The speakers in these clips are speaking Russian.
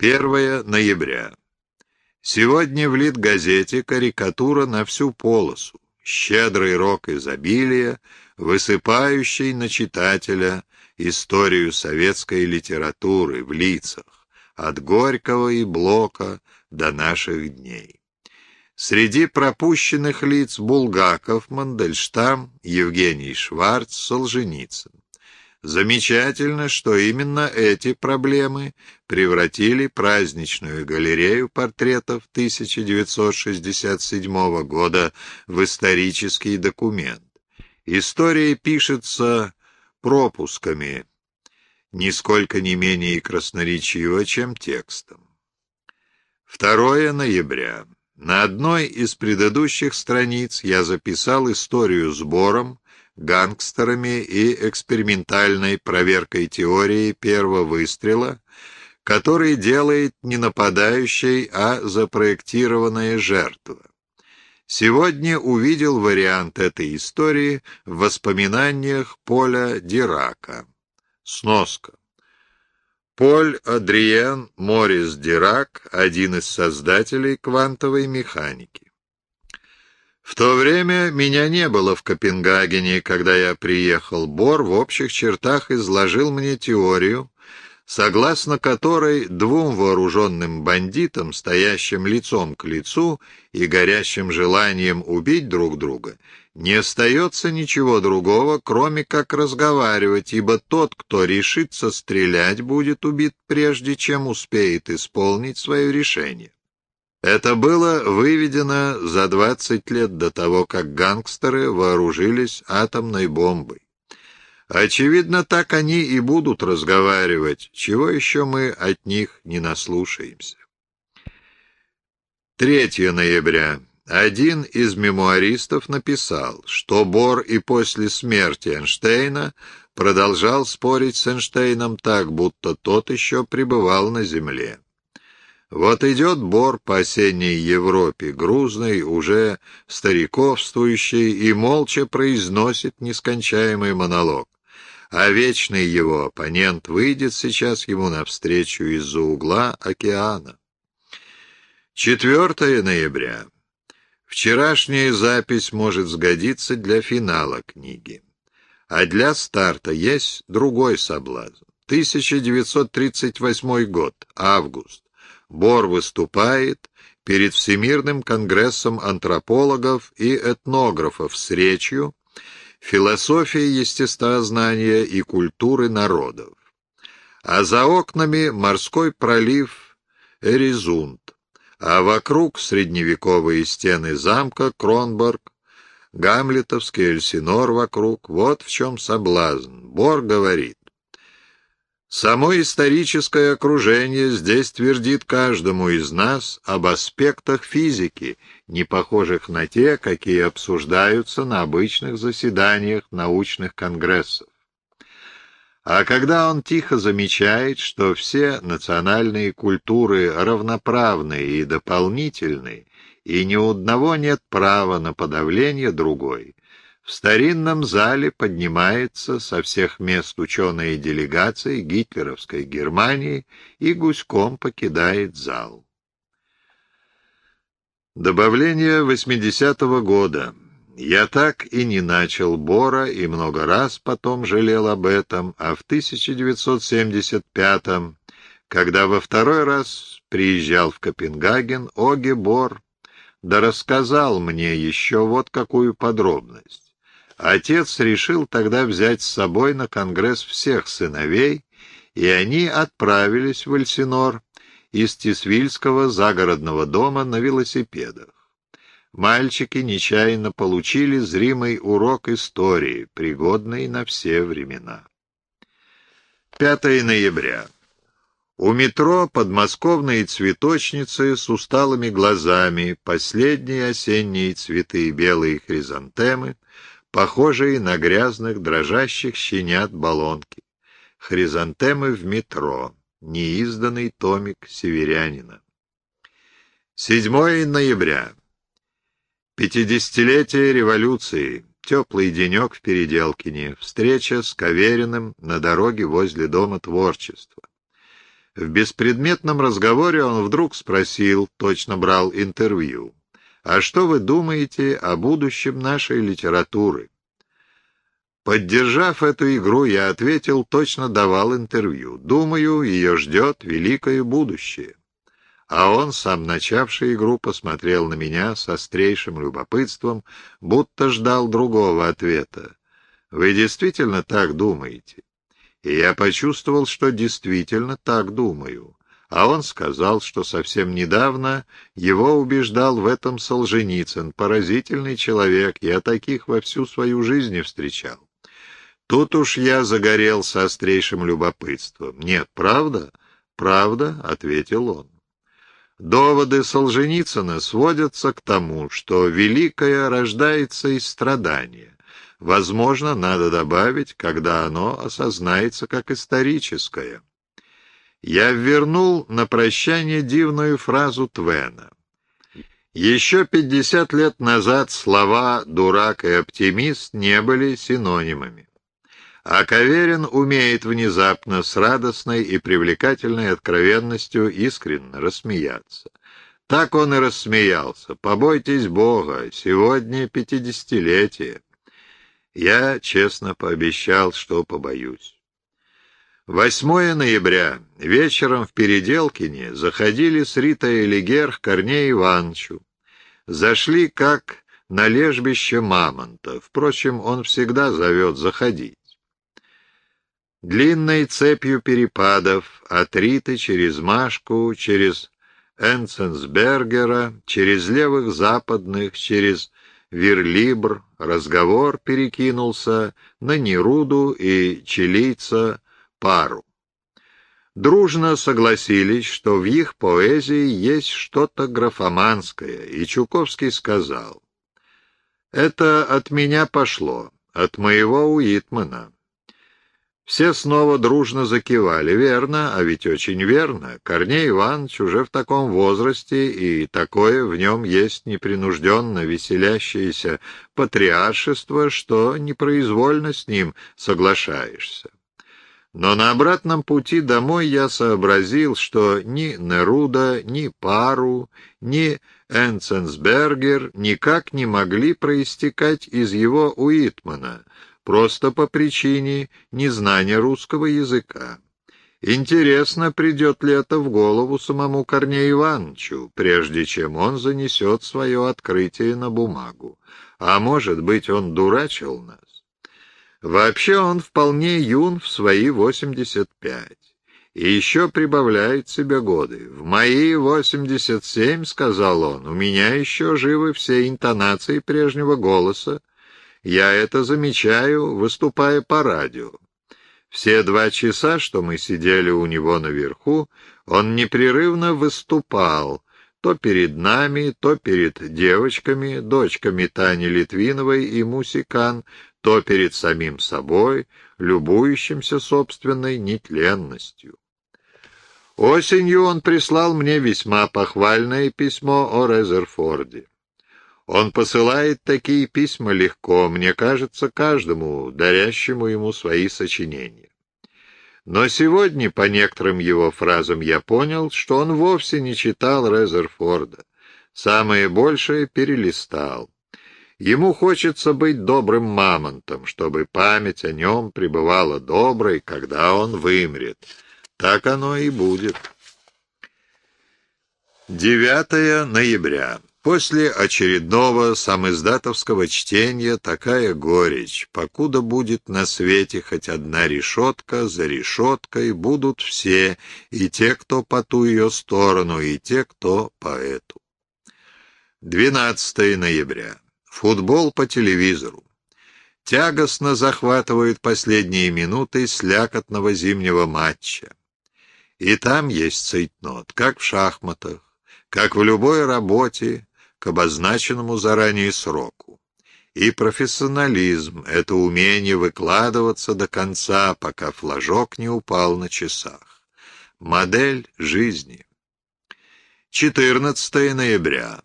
1 ноября. Сегодня в Литгазете карикатура на всю полосу. Щедрый рок изобилия, высыпающий на читателя историю советской литературы в лицах, от Горького и Блока до наших дней. Среди пропущенных лиц Булгаков, Мандельштам, Евгений Шварц, Солженицын. Замечательно, что именно эти проблемы превратили праздничную галерею портретов 1967 года в исторический документ. История пишется пропусками, нисколько не менее красноречиво, чем текстом. 2 ноября. На одной из предыдущих страниц я записал историю сбором, гангстерами и экспериментальной проверкой теории первого выстрела, который делает не нападающей, а запроектированная жертва. Сегодня увидел вариант этой истории в воспоминаниях Поля Дирака. Сноска. Поль Адриен Морис Дирак, один из создателей квантовой механики. В то время меня не было в Копенгагене, когда я приехал. Бор в общих чертах изложил мне теорию, согласно которой двум вооруженным бандитам, стоящим лицом к лицу и горящим желанием убить друг друга, не остается ничего другого, кроме как разговаривать, ибо тот, кто решится стрелять, будет убит прежде, чем успеет исполнить свое решение. Это было выведено за 20 лет до того, как гангстеры вооружились атомной бомбой. Очевидно, так они и будут разговаривать, чего еще мы от них не наслушаемся. 3 ноября. Один из мемуаристов написал, что Бор и после смерти Эйнштейна продолжал спорить с Эйнштейном так, будто тот еще пребывал на Земле. Вот идет Бор по осенней Европе, грузный, уже стариковствующий, и молча произносит нескончаемый монолог. А вечный его оппонент выйдет сейчас ему навстречу из-за угла океана. 4 ноября. Вчерашняя запись может сгодиться для финала книги. А для старта есть другой соблазн. 1938 год, август. Бор выступает перед Всемирным конгрессом антропологов и этнографов с речью «Философия естествознания и культуры народов». А за окнами морской пролив Эризунд, а вокруг средневековые стены замка Кронборг, Гамлетовский Эльсинор вокруг. Вот в чем соблазн. Бор говорит, Само историческое окружение здесь твердит каждому из нас об аспектах физики, не похожих на те, какие обсуждаются на обычных заседаниях научных конгрессов. А когда он тихо замечает, что все национальные культуры равноправны и дополнительны, и ни у одного нет права на подавление другой, в старинном зале поднимается со всех мест ученые делегации гитлеровской Германии и гуськом покидает зал. Добавление 80-го года. Я так и не начал Бора и много раз потом жалел об этом, а в 1975-м, когда во второй раз приезжал в Копенгаген, Оге Бор да рассказал мне еще вот какую подробность. Отец решил тогда взять с собой на конгресс всех сыновей, и они отправились в Эльсинор из Тисвильского загородного дома на велосипедах. Мальчики нечаянно получили зримый урок истории, пригодный на все времена. 5 ноября. У метро подмосковные цветочницы с усталыми глазами, последние осенние цветы белые хризантемы — похожие на грязных дрожащих щенят баллонки. Хризантемы в метро. Неизданный томик северянина. 7 ноября. Пятидесятилетие революции. Теплый денек в Переделкине. Встреча с Кавериным на дороге возле Дома творчества. В беспредметном разговоре он вдруг спросил, точно брал интервью, «А что вы думаете о будущем нашей литературы?» Поддержав эту игру, я ответил, точно давал интервью. Думаю, ее ждет великое будущее. А он, сам начавший игру, посмотрел на меня с острейшим любопытством, будто ждал другого ответа. «Вы действительно так думаете?» И я почувствовал, что действительно так думаю. А он сказал, что совсем недавно его убеждал в этом Солженицын, поразительный человек, я таких во всю свою жизнь не встречал. Тут уж я загорелся острейшим любопытством. «Нет, правда?» «Правда», — ответил он. Доводы Солженицына сводятся к тому, что великое рождается из страдания. Возможно, надо добавить, когда оно осознается как историческое. Я вернул на прощание дивную фразу Твена. Еще пятьдесят лет назад слова «дурак» и «оптимист» не были синонимами. А Каверин умеет внезапно с радостной и привлекательной откровенностью искренне рассмеяться. Так он и рассмеялся. «Побойтесь Бога, сегодня пятидесятилетие». Я честно пообещал, что побоюсь. 8 ноября. Вечером в Переделкине заходили с Ритой Элигер к Корнею Ивановичу. Зашли как на лежбище мамонта. Впрочем, он всегда зовет заходить. Длинной цепью перепадов от Риты через Машку, через Энценсбергера, через левых западных, через Верлибр, разговор перекинулся на Неруду и чилийца Пару. Дружно согласились, что в их поэзии есть что-то графоманское, и Чуковский сказал, «Это от меня пошло, от моего Уитмана». Все снова дружно закивали. Верно, а ведь очень верно. Корней Иванович уже в таком возрасте, и такое в нем есть непринужденно веселящееся патриаршество, что непроизвольно с ним соглашаешься. Но на обратном пути домой я сообразил, что ни Неруда, ни Пару, ни Энценсбергер никак не могли проистекать из его Уитмана — просто по причине незнания русского языка. Интересно, придет ли это в голову самому Корнею Ивановичу, прежде чем он занесет свое открытие на бумагу. А может быть, он дурачил нас? Вообще он вполне юн в свои 85. И еще прибавляет себе годы. «В мои 87, — сказал он, — у меня еще живы все интонации прежнего голоса, я это замечаю, выступая по радио. Все два часа, что мы сидели у него наверху, он непрерывно выступал, то перед нами, то перед девочками, дочками Тани Литвиновой и Мусикан, то перед самим собой, любующимся собственной нетленностью. Осенью он прислал мне весьма похвальное письмо о Резерфорде. Он посылает такие письма легко, мне кажется, каждому, дарящему ему свои сочинения. Но сегодня, по некоторым его фразам, я понял, что он вовсе не читал Резерфорда. Самое большее перелистал. Ему хочется быть добрым мамонтом, чтобы память о нем пребывала доброй, когда он вымрет. Так оно и будет. 9 ноября. После очередного самиздатовского чтения такая горечь. Покуда будет на свете хоть одна решетка, за решеткой будут все, и те, кто по ту ее сторону, и те, кто по эту. 12 ноября. Футбол по телевизору. Тягостно захватывают последние минуты слякотного зимнего матча. И там есть цейтнот, как в шахматах, как в любой работе, к обозначенному заранее сроку. И профессионализм — это умение выкладываться до конца, пока флажок не упал на часах. Модель жизни. 14 ноября.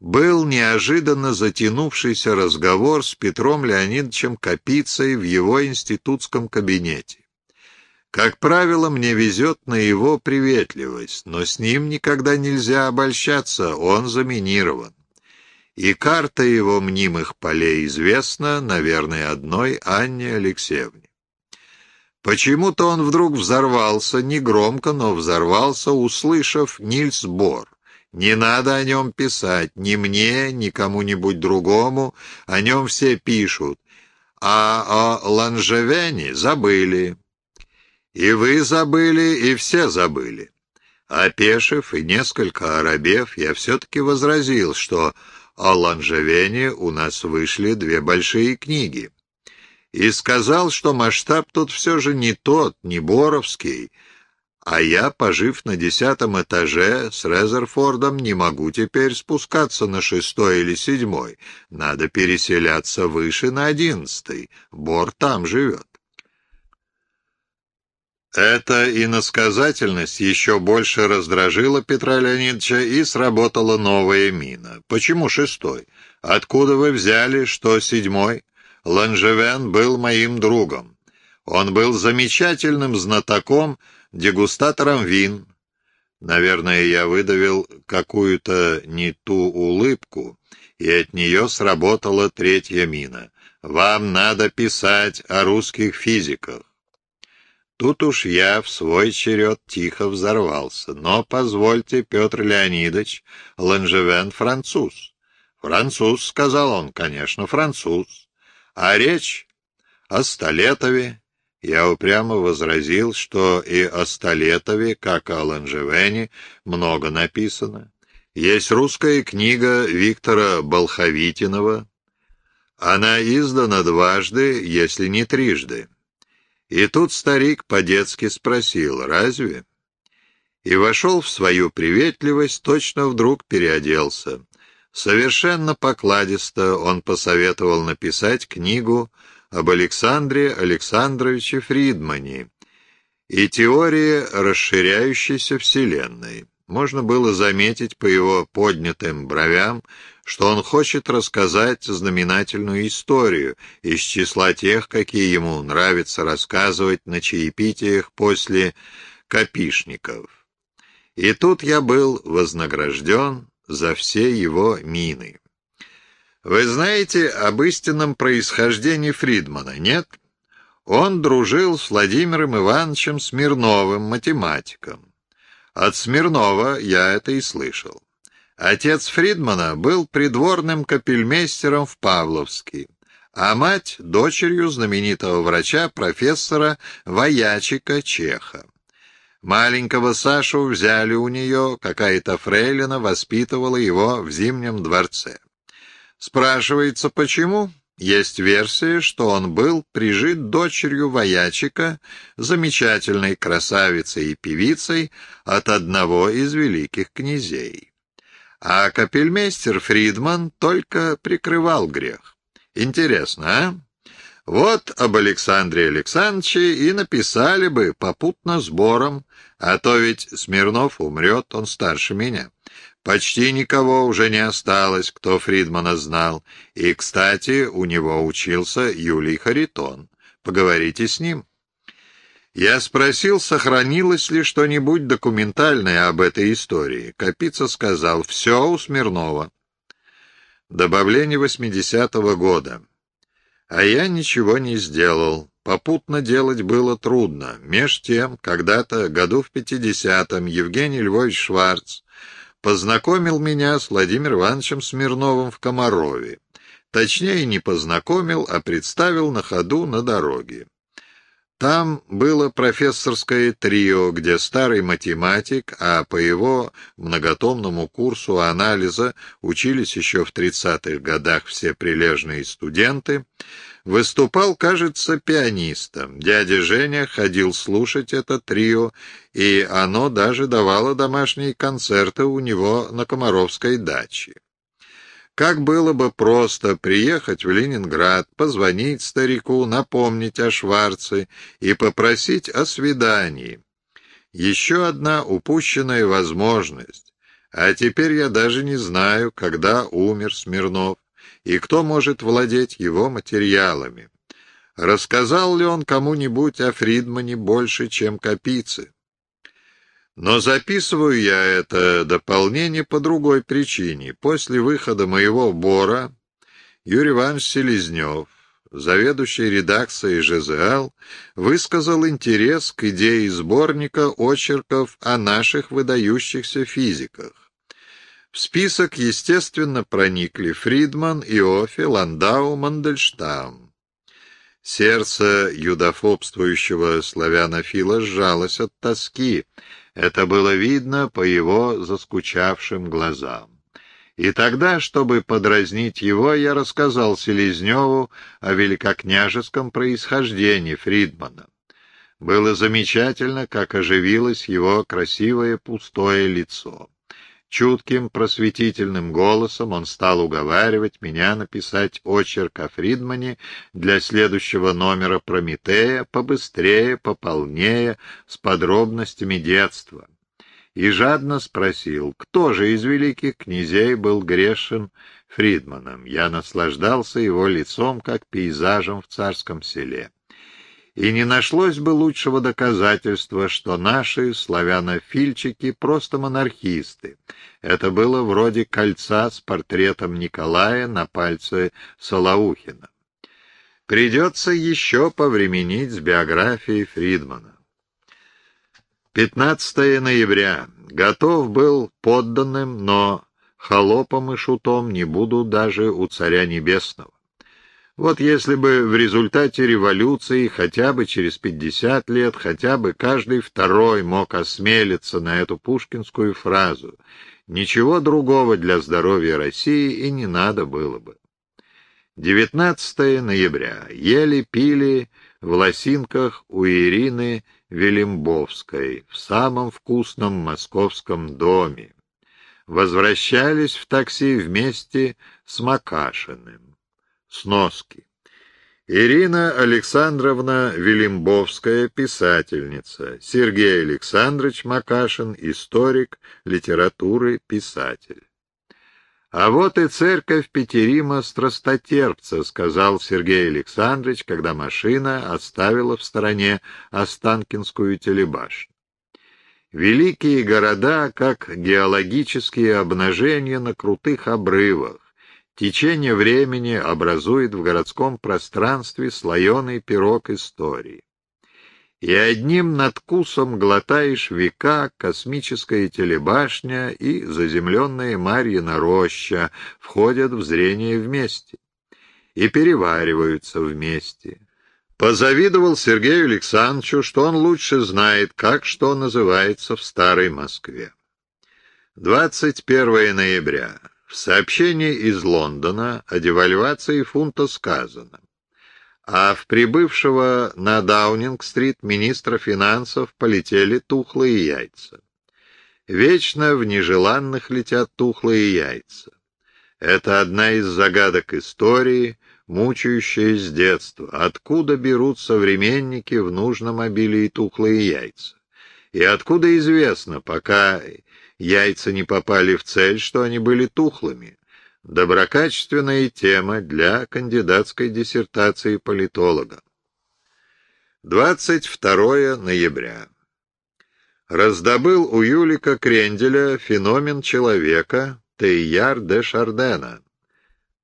Был неожиданно затянувшийся разговор с Петром Леонидовичем Капицей в его институтском кабинете. Как правило, мне везет на его приветливость, но с ним никогда нельзя обольщаться, он заминирован. И карта его мнимых полей известна, наверное, одной Анне Алексеевне. Почему-то он вдруг взорвался, негромко, но взорвался, услышав Нильс Бор. Не надо о нем писать, ни мне, ни кому-нибудь другому, о нем все пишут, а о Ланжевене забыли. И вы забыли, и все забыли. Опешив и несколько оробев, я все-таки возразил, что о Ланжевене у нас вышли две большие книги и сказал, что масштаб тут все же не тот, не Боровский, а я, пожив на десятом этаже с Резерфордом, не могу теперь спускаться на шестой или седьмой. Надо переселяться выше на одиннадцатый. Бор там живет. Эта иносказательность еще больше раздражила Петра Леонидовича и сработала новая мина. Почему шестой? Откуда вы взяли, что седьмой? Ланжевен был моим другом. Он был замечательным знатоком, дегустатором вин. Наверное, я выдавил какую-то не ту улыбку, и от нее сработала третья мина. «Вам надо писать о русских физиках». Тут уж я в свой черед тихо взорвался. Но позвольте, Петр Леонидович, Ланжевен француз. «Француз», — сказал он, — «конечно, француз». А речь о Столетове, я упрямо возразил, что и о Столетове, как о Ланжевене, много написано. Есть русская книга Виктора Болховитинова. Она издана дважды, если не трижды. И тут старик по-детски спросил, разве? И вошел в свою приветливость, точно вдруг переоделся. Совершенно покладисто он посоветовал написать книгу об Александре Александровиче Фридмане и теории расширяющейся Вселенной. Можно было заметить по его поднятым бровям, что он хочет рассказать знаменательную историю из числа тех, какие ему нравится рассказывать на чаепитиях после копишников. И тут я был вознагражден за все его мины. Вы знаете об истинном происхождении Фридмана, нет? Он дружил с Владимиром Ивановичем Смирновым, математиком. От Смирнова я это и слышал. Отец Фридмана был придворным капельмейстером в Павловске, а мать — дочерью знаменитого врача профессора Воячика Чеха. Маленького Сашу взяли у нее, какая-то фрейлина воспитывала его в Зимнем дворце. Спрашивается, почему? Есть версия, что он был прижит дочерью воячика, замечательной красавицей и певицей от одного из великих князей. А капельмейстер Фридман только прикрывал грех. Интересно, а? Вот об Александре Александровиче и написали бы попутно сбором, а то ведь Смирнов умрет, он старше меня. Почти никого уже не осталось, кто Фридмана знал. И, кстати, у него учился Юлий Харитон. Поговорите с ним. Я спросил, сохранилось ли что-нибудь документальное об этой истории. Капица сказал, все у Смирнова. Добавление 80-го года. А я ничего не сделал. Попутно делать было трудно. Меж тем, когда-то, году в пятидесятом, Евгений Львович Шварц познакомил меня с Владимиром Ивановичем Смирновым в Комарове. Точнее, не познакомил, а представил на ходу на дороге. Там было профессорское трио, где старый математик, а по его многотомному курсу анализа учились еще в 30-х годах все прилежные студенты, выступал, кажется, пианистом. Дядя Женя ходил слушать это трио, и оно даже давало домашние концерты у него на Комаровской даче. Как было бы просто приехать в Ленинград, позвонить старику, напомнить о Шварце и попросить о свидании. Еще одна упущенная возможность. А теперь я даже не знаю, когда умер Смирнов и кто может владеть его материалами. Рассказал ли он кому-нибудь о Фридмане больше, чем Капицы? Но записываю я это дополнение по другой причине. После выхода моего бора Юрий Иванович Селезнев, заведующий редакцией ЖЗЛ, высказал интерес к идее сборника очерков о наших выдающихся физиках. В список, естественно, проникли Фридман, Иофи, Ландау, Мандельштам. Сердце юдофобствующего славянофила сжалось от тоски. Это было видно по его заскучавшим глазам. И тогда, чтобы подразнить его, я рассказал Селезневу о великокняжеском происхождении Фридмана. Было замечательно, как оживилось его красивое пустое лицо. Чутким просветительным голосом он стал уговаривать меня написать очерк о Фридмане для следующего номера «Прометея» побыстрее, пополнее, с подробностями детства. И жадно спросил, кто же из великих князей был грешен Фридманом. Я наслаждался его лицом, как пейзажем в царском селе и не нашлось бы лучшего доказательства, что наши славянофильчики просто монархисты. Это было вроде кольца с портретом Николая на пальце Солоухина. Придется еще повременить с биографией Фридмана. 15 ноября. Готов был подданным, но холопом и шутом не буду даже у Царя Небесного. Вот если бы в результате революции хотя бы через 50 лет, хотя бы каждый второй мог осмелиться на эту пушкинскую фразу, ничего другого для здоровья России и не надо было бы. 19 ноября. Ели, пили в лосинках у Ирины Велимбовской в самом вкусном московском доме. Возвращались в такси вместе с Макашиным. Сноски. Ирина Александровна Велимбовская, писательница. Сергей Александрович Макашин, историк литературы, писатель. «А вот и церковь Петерима Страстотерпца», — сказал Сергей Александрович, когда машина оставила в стороне Останкинскую телебашню. Великие города, как геологические обнажения на крутых обрывах, Течение времени образует в городском пространстве слоеный пирог истории. И одним надкусом глотаешь века, космическая телебашня и заземленная Марьина роща входят в зрение вместе и перевариваются вместе. Позавидовал Сергею Александровичу, что он лучше знает, как что называется в Старой Москве. 21 ноября. В сообщении из Лондона о девальвации фунта сказано, а в прибывшего на Даунинг-стрит министра финансов полетели тухлые яйца. Вечно в нежеланных летят тухлые яйца. Это одна из загадок истории, мучающая с детства. Откуда берут современники в нужном обилии тухлые яйца? И откуда известно, пока яйца не попали в цель, что они были тухлыми. Доброкачественная тема для кандидатской диссертации политолога. 22 ноября. Раздобыл у Юлика Кренделя феномен человека Тейяр де Шардена.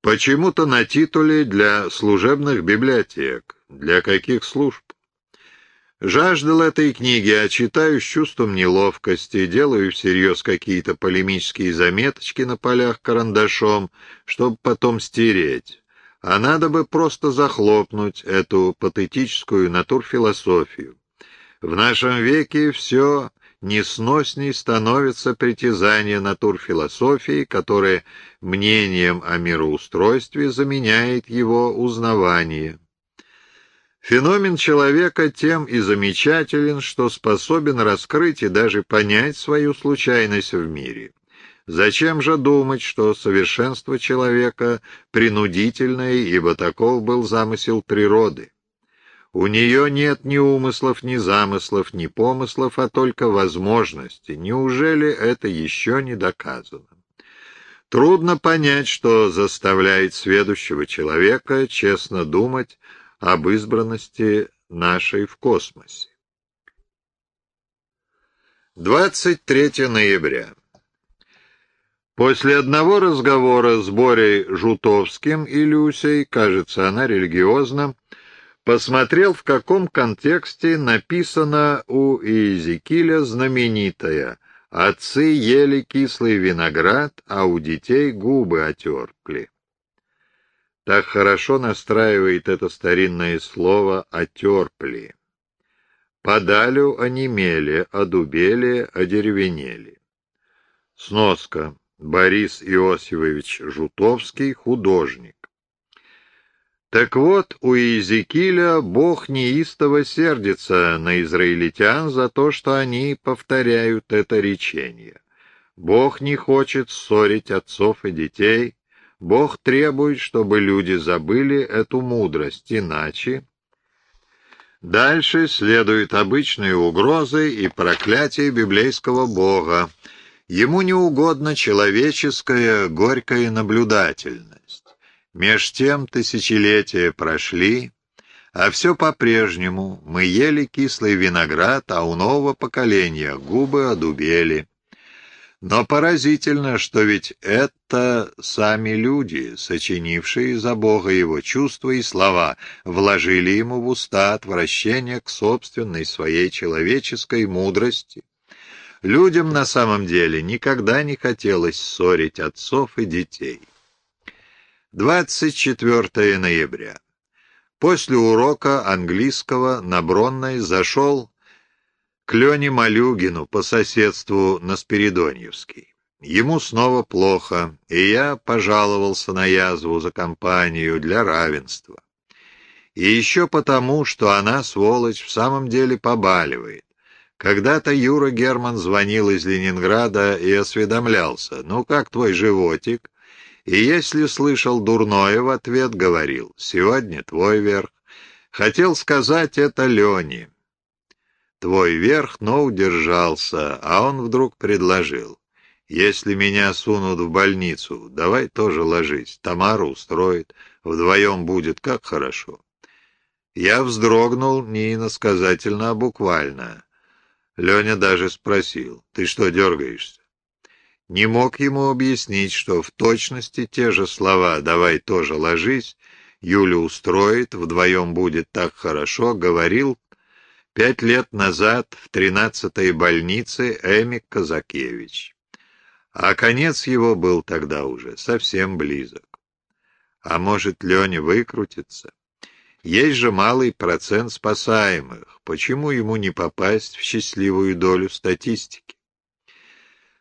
Почему-то на титуле для служебных библиотек. Для каких служб? Жаждал этой книги, а читаю с чувством неловкости, делаю всерьез какие-то полемические заметочки на полях карандашом, чтобы потом стереть. А надо бы просто захлопнуть эту патетическую натурфилософию. В нашем веке все несносней становится притязание натурфилософии, которое мнением о мироустройстве заменяет его узнавание. Феномен человека тем и замечателен, что способен раскрыть и даже понять свою случайность в мире. Зачем же думать, что совершенство человека принудительное, ибо таков был замысел природы? У нее нет ни умыслов, ни замыслов, ни помыслов, а только возможности. Неужели это еще не доказано? Трудно понять, что заставляет сведущего человека честно думать об избранности нашей в космосе. 23 ноября. После одного разговора с Борей Жутовским и Люсей, кажется, она религиозна, посмотрел, в каком контексте написано у Иезекииля знаменитое «Отцы ели кислый виноград, а у детей губы отерпли». Так хорошо настраивает это старинное слово «отерпли». Подалю онемели, одубели, одеревенели. Сноска. Борис Иосифович Жутовский, художник. Так вот, у Иезекииля Бог неистово сердится на израильтян за то, что они повторяют это речение. Бог не хочет ссорить отцов и детей, Бог требует, чтобы люди забыли эту мудрость, иначе... Дальше следуют обычные угрозы и проклятия библейского Бога. Ему не угодна человеческая горькая наблюдательность. Меж тем тысячелетия прошли, а все по-прежнему. Мы ели кислый виноград, а у нового поколения губы одубели. Но поразительно, что ведь это сами люди, сочинившие за Бога его чувства и слова, вложили ему в уста отвращение к собственной своей человеческой мудрости. Людям на самом деле никогда не хотелось ссорить отцов и детей. 24 ноября. После урока английского на Бронной зашел к Лене Малюгину по соседству на Спиридоньевский. Ему снова плохо, и я пожаловался на язву за компанию для равенства. И еще потому, что она, сволочь, в самом деле побаливает. Когда-то Юра Герман звонил из Ленинграда и осведомлялся, «Ну как твой животик?» И если слышал дурное, в ответ говорил, «Сегодня твой верх». Хотел сказать это Лене, твой верх, но удержался, а он вдруг предложил. Если меня сунут в больницу, давай тоже ложись, Тамару устроит, вдвоем будет как хорошо. Я вздрогнул не иносказательно, а буквально. Леня даже спросил, ты что дергаешься? Не мог ему объяснить, что в точности те же слова «давай тоже ложись», Юля устроит, вдвоем будет так хорошо, говорил Пять лет назад в тринадцатой больнице Эмик Казакевич. А конец его был тогда уже совсем близок. А может, Леня выкрутится? Есть же малый процент спасаемых. Почему ему не попасть в счастливую долю статистики?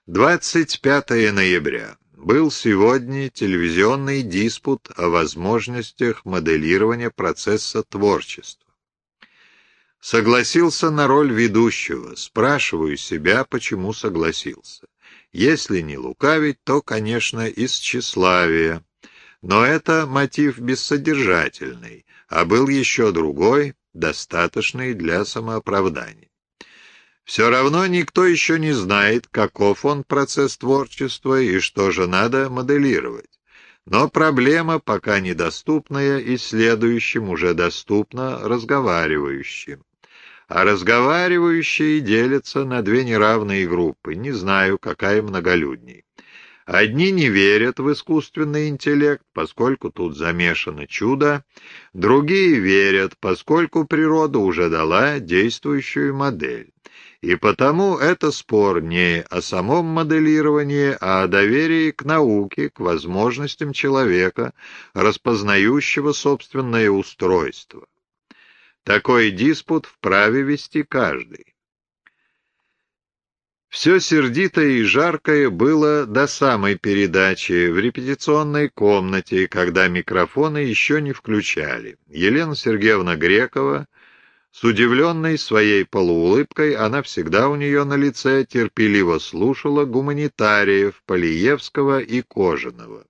25 ноября. Был сегодня телевизионный диспут о возможностях моделирования процесса творчества. Согласился на роль ведущего. Спрашиваю себя, почему согласился. Если не лукавить, то, конечно, из тщеславия. Но это мотив бессодержательный, а был еще другой, достаточный для самооправдания. Все равно никто еще не знает, каков он процесс творчества и что же надо моделировать. Но проблема пока недоступная исследующим уже доступна разговаривающим а разговаривающие делятся на две неравные группы, не знаю, какая многолюдней. Одни не верят в искусственный интеллект, поскольку тут замешано чудо, другие верят, поскольку природа уже дала действующую модель. И потому это спор не о самом моделировании, а о доверии к науке, к возможностям человека, распознающего собственное устройство. Такой диспут вправе вести каждый. Все сердитое и жаркое было до самой передачи в репетиционной комнате, когда микрофоны еще не включали. Елена Сергеевна Грекова, с удивленной своей полуулыбкой, она всегда у нее на лице терпеливо слушала гуманитариев Полиевского и Кожаного.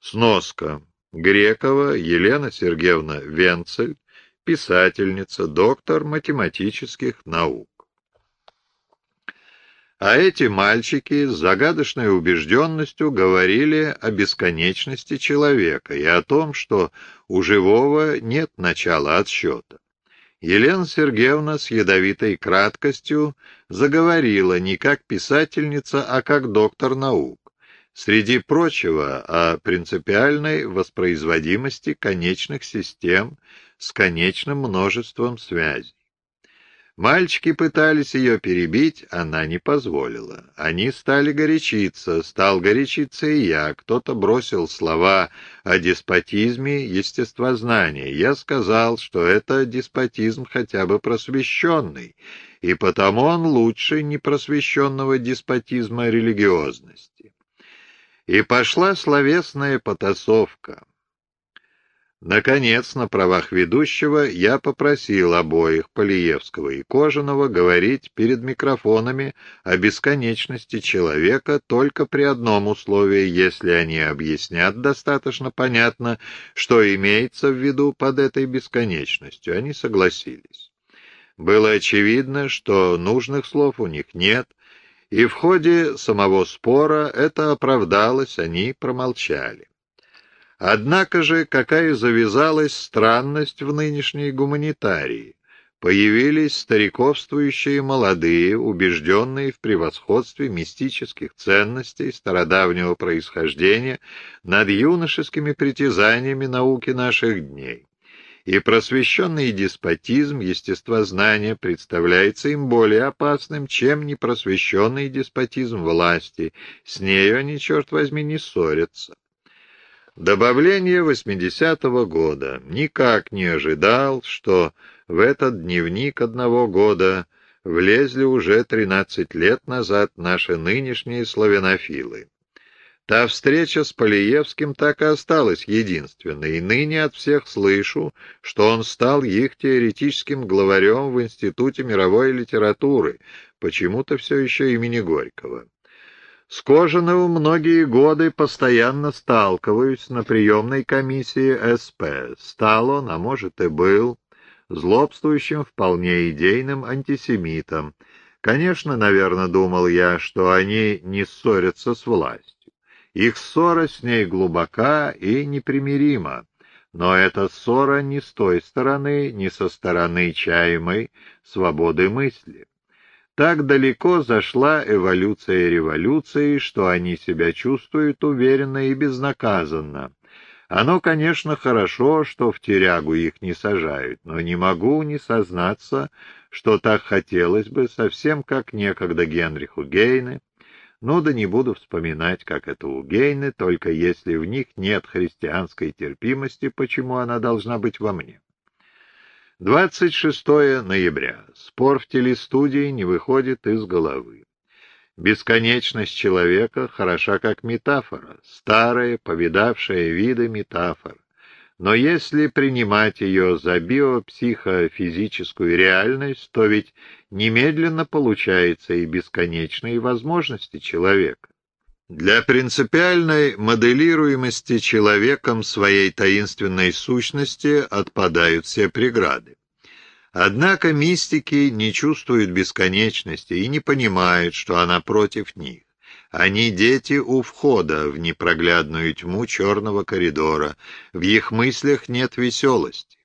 Сноска. Грекова Елена Сергеевна Венцель, писательница, доктор математических наук. А эти мальчики с загадочной убежденностью говорили о бесконечности человека и о том, что у живого нет начала отсчета. Елена Сергеевна с ядовитой краткостью заговорила не как писательница, а как доктор наук. Среди прочего, о принципиальной воспроизводимости конечных систем с конечным множеством связей. Мальчики пытались ее перебить, она не позволила. Они стали горячиться, стал горячиться и я. Кто-то бросил слова о деспотизме естествознания. Я сказал, что это деспотизм хотя бы просвещенный, и потому он лучше непросвещенного деспотизма религиозности. И пошла словесная потасовка. Наконец, на правах ведущего, я попросил обоих, Полиевского и Кожаного, говорить перед микрофонами о бесконечности человека только при одном условии, если они объяснят достаточно понятно, что имеется в виду под этой бесконечностью. Они согласились. Было очевидно, что нужных слов у них нет, и в ходе самого спора это оправдалось, они промолчали. Однако же, какая завязалась странность в нынешней гуманитарии. Появились стариковствующие молодые, убежденные в превосходстве мистических ценностей стародавнего происхождения над юношескими притязаниями науки наших дней. И просвещенный деспотизм естествознания представляется им более опасным, чем непросвещенный деспотизм власти. С нею они, черт возьми, не ссорятся. Добавление 80-го года. Никак не ожидал, что в этот дневник одного года влезли уже 13 лет назад наши нынешние славянофилы. Та встреча с Полиевским так и осталась единственной, и ныне от всех слышу, что он стал их теоретическим главарем в Институте мировой литературы, почему-то все еще имени Горького. С Кожановым многие годы постоянно сталкиваюсь на приемной комиссии СП. Стал он, а может и был, злобствующим вполне идейным антисемитом. Конечно, наверное, думал я, что они не ссорятся с властью. Их ссора с ней глубока и непримирима. Но эта ссора не с той стороны, не со стороны чаемой свободы мысли. Так далеко зашла эволюция революции, что они себя чувствуют уверенно и безнаказанно. Оно, конечно, хорошо, что в тюрягу их не сажают, но не могу не сознаться, что так хотелось бы, совсем как некогда Генриху Гейне. Ну да не буду вспоминать, как это у Гейны, только если в них нет христианской терпимости, почему она должна быть во мне. 26 ноября. Спор в телестудии не выходит из головы. Бесконечность человека хороша как метафора, старая, повидавшая виды метафор. Но если принимать ее за биопсихофизическую реальность, то ведь немедленно получается и бесконечные возможности человека. Для принципиальной моделируемости человеком своей таинственной сущности отпадают все преграды. Однако мистики не чувствуют бесконечности и не понимают, что она против них. Они дети у входа в непроглядную тьму черного коридора, в их мыслях нет веселости.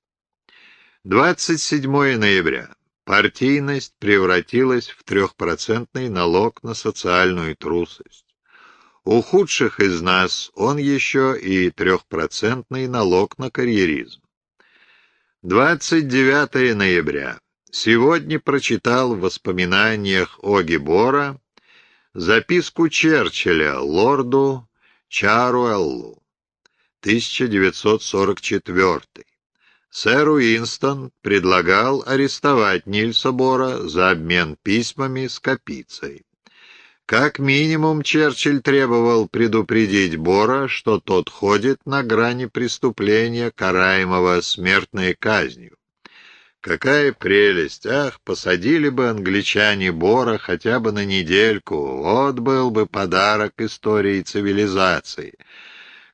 27 ноября. Партийность превратилась в трехпроцентный налог на социальную трусость. У худших из нас он еще и трехпроцентный налог на карьеризм. 29 ноября. Сегодня прочитал в воспоминаниях Оги Бора записку Черчилля лорду Чаруэллу, 1944. Сэр Уинстон предлагал арестовать Нильса Бора за обмен письмами с Капицей. Как минимум Черчилль требовал предупредить Бора, что тот ходит на грани преступления, караемого смертной казнью. Какая прелесть! Ах, посадили бы англичане Бора хотя бы на недельку, вот был бы подарок истории цивилизации.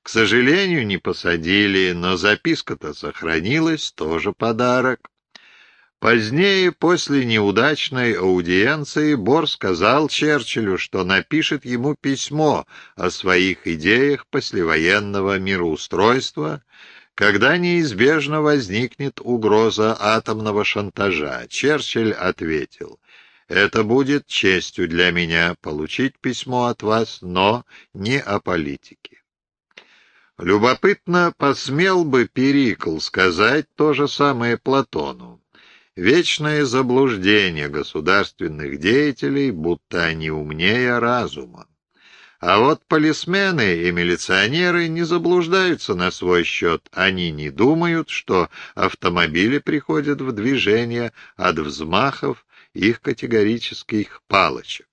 К сожалению, не посадили, но записка-то сохранилась, тоже подарок. Позднее, после неудачной аудиенции, Бор сказал Черчиллю, что напишет ему письмо о своих идеях послевоенного мироустройства, когда неизбежно возникнет угроза атомного шантажа. Черчилль ответил, «Это будет честью для меня получить письмо от вас, но не о политике». Любопытно, посмел бы Перикл сказать то же самое Платону вечное заблуждение государственных деятелей, будто они умнее разума. А вот полисмены и милиционеры не заблуждаются на свой счет. Они не думают, что автомобили приходят в движение от взмахов их категорических палочек.